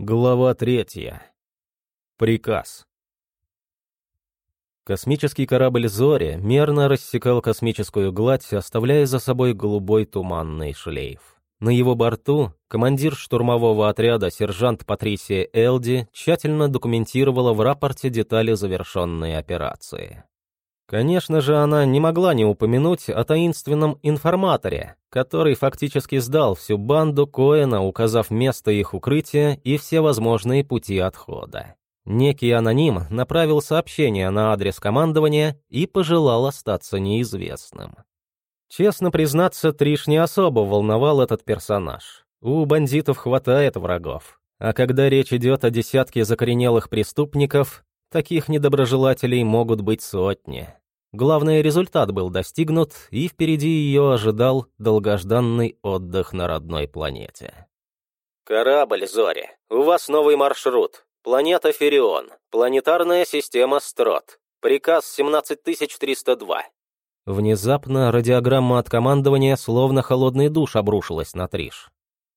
Глава третья. Приказ. Космический корабль «Зори» мерно рассекал космическую гладь, оставляя за собой голубой туманный шлейф. На его борту командир штурмового отряда сержант Патрисия Элди тщательно документировала в рапорте детали завершенной операции. Конечно же, она не могла не упомянуть о таинственном информаторе, который фактически сдал всю банду Коэна, указав место их укрытия и все возможные пути отхода. Некий аноним направил сообщение на адрес командования и пожелал остаться неизвестным. Честно признаться, Триш не особо волновал этот персонаж. У бандитов хватает врагов. А когда речь идет о десятке закоренелых преступников, таких недоброжелателей могут быть сотни. Главный результат был достигнут, и впереди ее ожидал долгожданный отдых на родной планете. «Корабль, Зори, у вас новый маршрут. Планета Ферион, планетарная система Строт. Приказ 17302». Внезапно радиограмма от командования словно холодный душ обрушилась на Триш.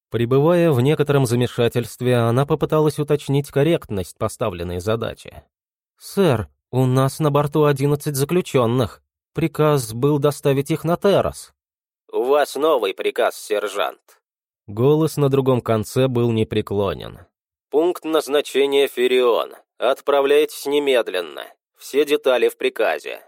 Пребывая в некотором замешательстве, она попыталась уточнить корректность поставленной задачи. «Сэр, «У нас на борту одиннадцать заключенных. Приказ был доставить их на террас». «У вас новый приказ, сержант». Голос на другом конце был непреклонен. «Пункт назначения Ферион. Отправляйтесь немедленно. Все детали в приказе».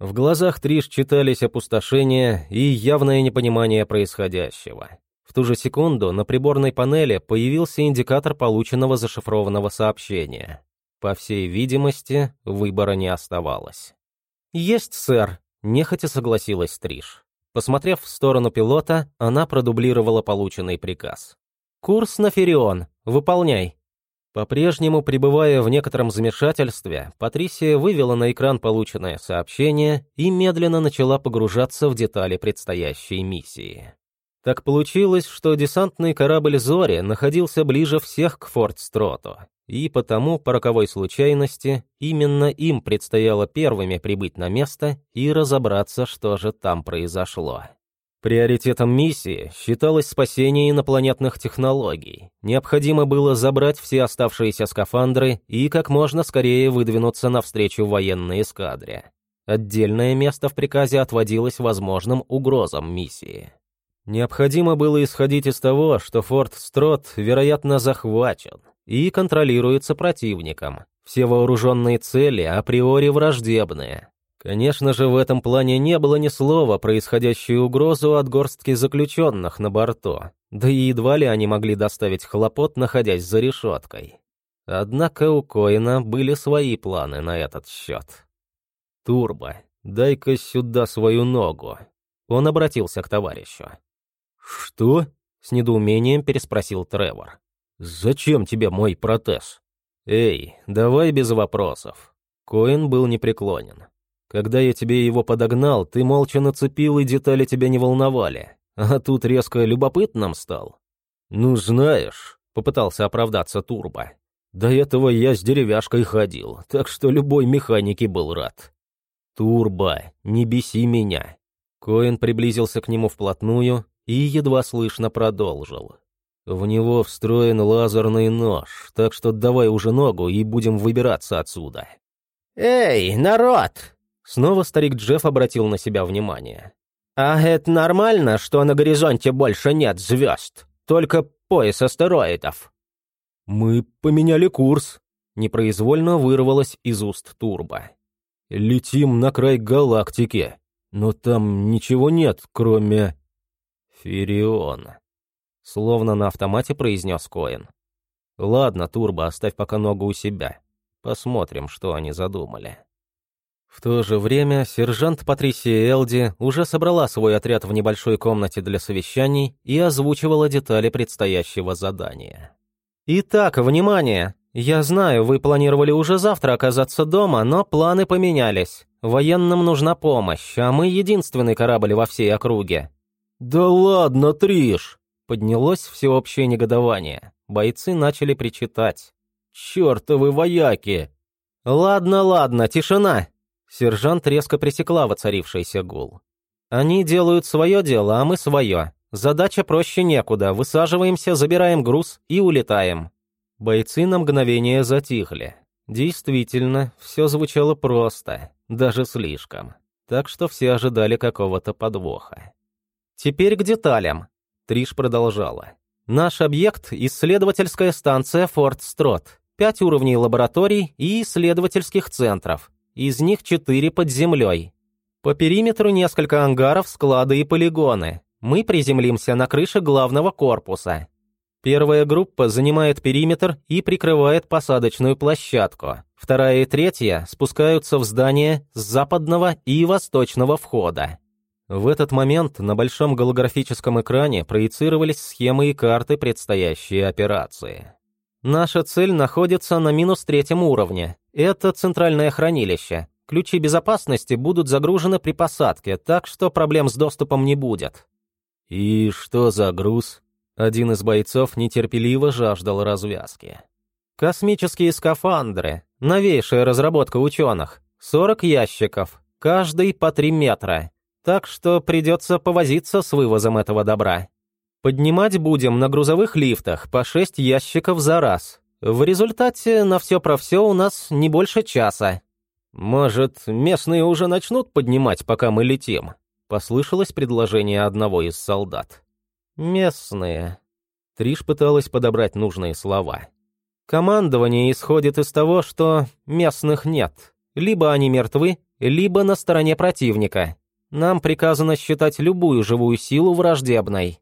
В глазах Триш читались опустошение и явное непонимание происходящего. В ту же секунду на приборной панели появился индикатор полученного зашифрованного сообщения. По всей видимости, выбора не оставалось. «Есть, сэр», — нехотя согласилась Триш. Посмотрев в сторону пилота, она продублировала полученный приказ. «Курс на Ферион. Выполняй». По-прежнему, пребывая в некотором замешательстве, Патрисия вывела на экран полученное сообщение и медленно начала погружаться в детали предстоящей миссии. Так получилось, что десантный корабль «Зори» находился ближе всех к Форт-Строту, и потому, по роковой случайности, именно им предстояло первыми прибыть на место и разобраться, что же там произошло. Приоритетом миссии считалось спасение инопланетных технологий. Необходимо было забрать все оставшиеся скафандры и как можно скорее выдвинуться навстречу военной эскадре. Отдельное место в приказе отводилось возможным угрозам миссии. Необходимо было исходить из того, что форт Строт, вероятно, захвачен и контролируется противником. Все вооруженные цели априори враждебные. Конечно же, в этом плане не было ни слова про исходящую угрозу от горстки заключенных на борту, да и едва ли они могли доставить хлопот, находясь за решеткой. Однако у Коина были свои планы на этот счет. «Турбо, дай-ка сюда свою ногу». Он обратился к товарищу. «Что?» — с недоумением переспросил Тревор. «Зачем тебе мой протез?» «Эй, давай без вопросов». Коин был непреклонен. «Когда я тебе его подогнал, ты молча нацепил, и детали тебя не волновали. А тут резко любопытным стал». «Ну, знаешь», — попытался оправдаться Турбо. «До этого я с деревяшкой ходил, так что любой механике был рад». «Турбо, не беси меня». Коин приблизился к нему вплотную и едва слышно продолжил. В него встроен лазерный нож, так что давай уже ногу и будем выбираться отсюда. «Эй, народ!» Снова старик Джефф обратил на себя внимание. «А это нормально, что на горизонте больше нет звезд? Только пояс астероидов?» «Мы поменяли курс», — непроизвольно вырвалось из уст Турбо. «Летим на край галактики, но там ничего нет, кроме...» «Ферион», — словно на автомате произнес Коин. «Ладно, Турбо, оставь пока ногу у себя. Посмотрим, что они задумали». В то же время сержант Патрисия Элди уже собрала свой отряд в небольшой комнате для совещаний и озвучивала детали предстоящего задания. «Итак, внимание! Я знаю, вы планировали уже завтра оказаться дома, но планы поменялись. Военным нужна помощь, а мы единственный корабль во всей округе. «Да ладно, Триш!» Поднялось всеобщее негодование. Бойцы начали причитать. «Чёртовы вояки!» «Ладно, ладно, тишина!» Сержант резко пресекла воцарившийся гул. «Они делают свое дело, а мы свое. Задача проще некуда. Высаживаемся, забираем груз и улетаем». Бойцы на мгновение затихли. Действительно, все звучало просто, даже слишком. Так что все ожидали какого-то подвоха. «Теперь к деталям», — Триш продолжала. «Наш объект — исследовательская станция Форт Строт. Пять уровней лабораторий и исследовательских центров. Из них четыре под землей. По периметру несколько ангаров, склады и полигоны. Мы приземлимся на крыше главного корпуса. Первая группа занимает периметр и прикрывает посадочную площадку. Вторая и третья спускаются в здание с западного и восточного входа. В этот момент на большом голографическом экране проецировались схемы и карты предстоящей операции. Наша цель находится на минус третьем уровне. Это центральное хранилище. Ключи безопасности будут загружены при посадке, так что проблем с доступом не будет. «И что за груз?» Один из бойцов нетерпеливо жаждал развязки. «Космические скафандры. Новейшая разработка ученых. 40 ящиков. Каждый по 3 метра. Так что придется повозиться с вывозом этого добра. Поднимать будем на грузовых лифтах по 6 ящиков за раз. В результате на все про все у нас не больше часа. Может, местные уже начнут поднимать, пока мы летим?» Послышалось предложение одного из солдат. «Местные». Триш пыталась подобрать нужные слова. «Командование исходит из того, что местных нет. Либо они мертвы, либо на стороне противника. Нам приказано считать любую живую силу враждебной».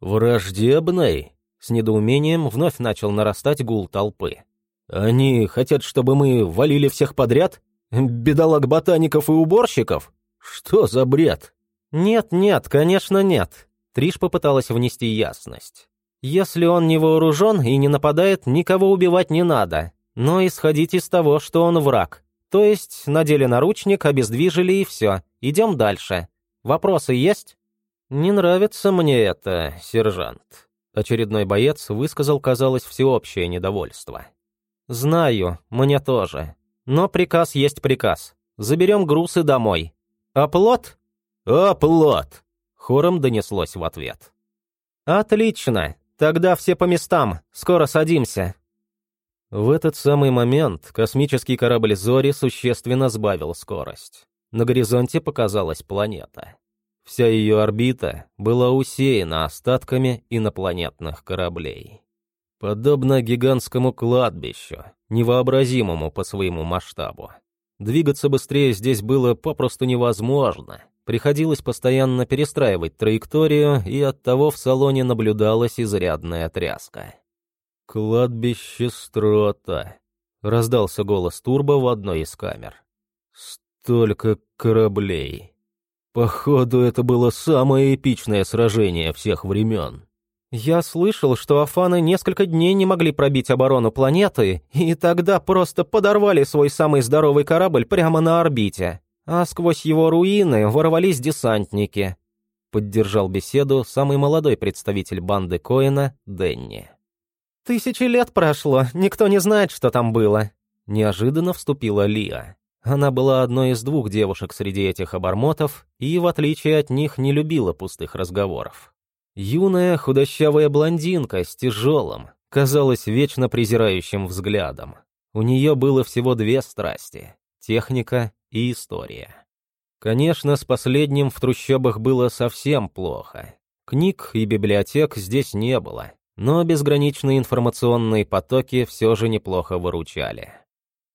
«Враждебной?» С недоумением вновь начал нарастать гул толпы. «Они хотят, чтобы мы валили всех подряд? Бедолаг-ботаников и уборщиков? Что за бред?» «Нет, нет, конечно нет». Триш попыталась внести ясность. «Если он не вооружен и не нападает, никого убивать не надо. Но исходить из того, что он враг. То есть надели наручник, обездвижили и все. Идем дальше. Вопросы есть?» «Не нравится мне это, сержант». Очередной боец высказал, казалось, всеобщее недовольство. «Знаю, мне тоже. Но приказ есть приказ. Заберем грузы домой. Плод «Оплот!» — хором донеслось в ответ. «Отлично! Тогда все по местам, скоро садимся!» В этот самый момент космический корабль «Зори» существенно сбавил скорость. На горизонте показалась планета. Вся ее орбита была усеяна остатками инопланетных кораблей. Подобно гигантскому кладбищу, невообразимому по своему масштабу. Двигаться быстрее здесь было попросту невозможно — Приходилось постоянно перестраивать траекторию, и оттого в салоне наблюдалась изрядная тряска. «Кладбище Строта», — раздался голос Турбо в одной из камер. «Столько кораблей. Походу, это было самое эпичное сражение всех времен». «Я слышал, что афаны несколько дней не могли пробить оборону планеты, и тогда просто подорвали свой самый здоровый корабль прямо на орбите», а сквозь его руины ворвались десантники. Поддержал беседу самый молодой представитель банды Коина Денни. «Тысячи лет прошло, никто не знает, что там было», — неожиданно вступила Лия. Она была одной из двух девушек среди этих обормотов и, в отличие от них, не любила пустых разговоров. Юная худощавая блондинка с тяжелым, казалось, вечно презирающим взглядом. У нее было всего две страсти — техника и история. Конечно, с последним в трущобах было совсем плохо. Книг и библиотек здесь не было, но безграничные информационные потоки все же неплохо выручали.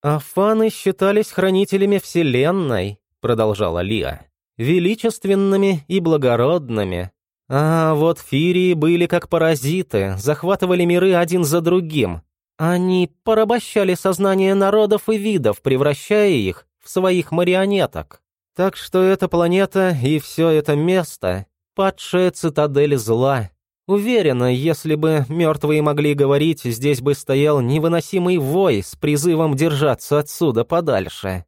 «Афаны считались хранителями Вселенной», — продолжала Лия, «величественными и благородными. А вот фирии были как паразиты, захватывали миры один за другим. Они порабощали сознание народов и видов, превращая их в своих марионеток. Так что эта планета и все это место — падшая цитадель зла. Уверена, если бы мертвые могли говорить, здесь бы стоял невыносимый вой с призывом держаться отсюда подальше.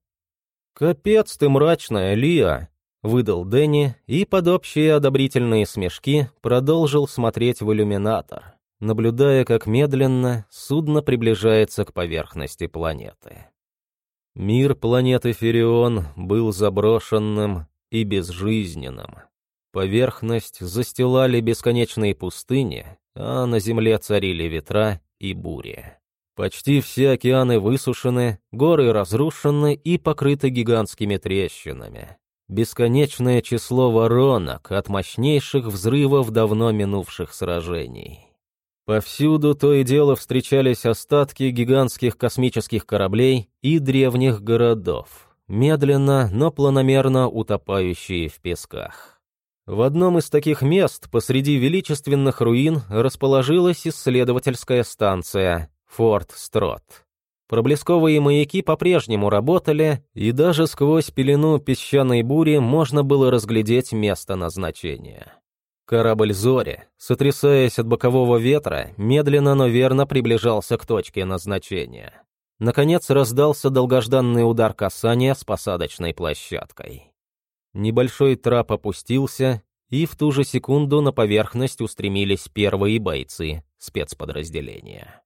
«Капец ты мрачная, Лия!» — выдал Дэнни и под общие одобрительные смешки продолжил смотреть в иллюминатор, наблюдая, как медленно судно приближается к поверхности планеты. Мир планеты Ферион был заброшенным и безжизненным. Поверхность застилали бесконечные пустыни, а на земле царили ветра и бури. Почти все океаны высушены, горы разрушены и покрыты гигантскими трещинами. Бесконечное число воронок от мощнейших взрывов давно минувших сражений. Повсюду то и дело встречались остатки гигантских космических кораблей и древних городов, медленно, но планомерно утопающие в песках. В одном из таких мест посреди величественных руин расположилась исследовательская станция Форт Строт. Проблесковые маяки по-прежнему работали, и даже сквозь пелену песчаной бури можно было разглядеть место назначения. Корабль «Зори», сотрясаясь от бокового ветра, медленно, но верно приближался к точке назначения. Наконец раздался долгожданный удар касания с посадочной площадкой. Небольшой трап опустился, и в ту же секунду на поверхность устремились первые бойцы спецподразделения.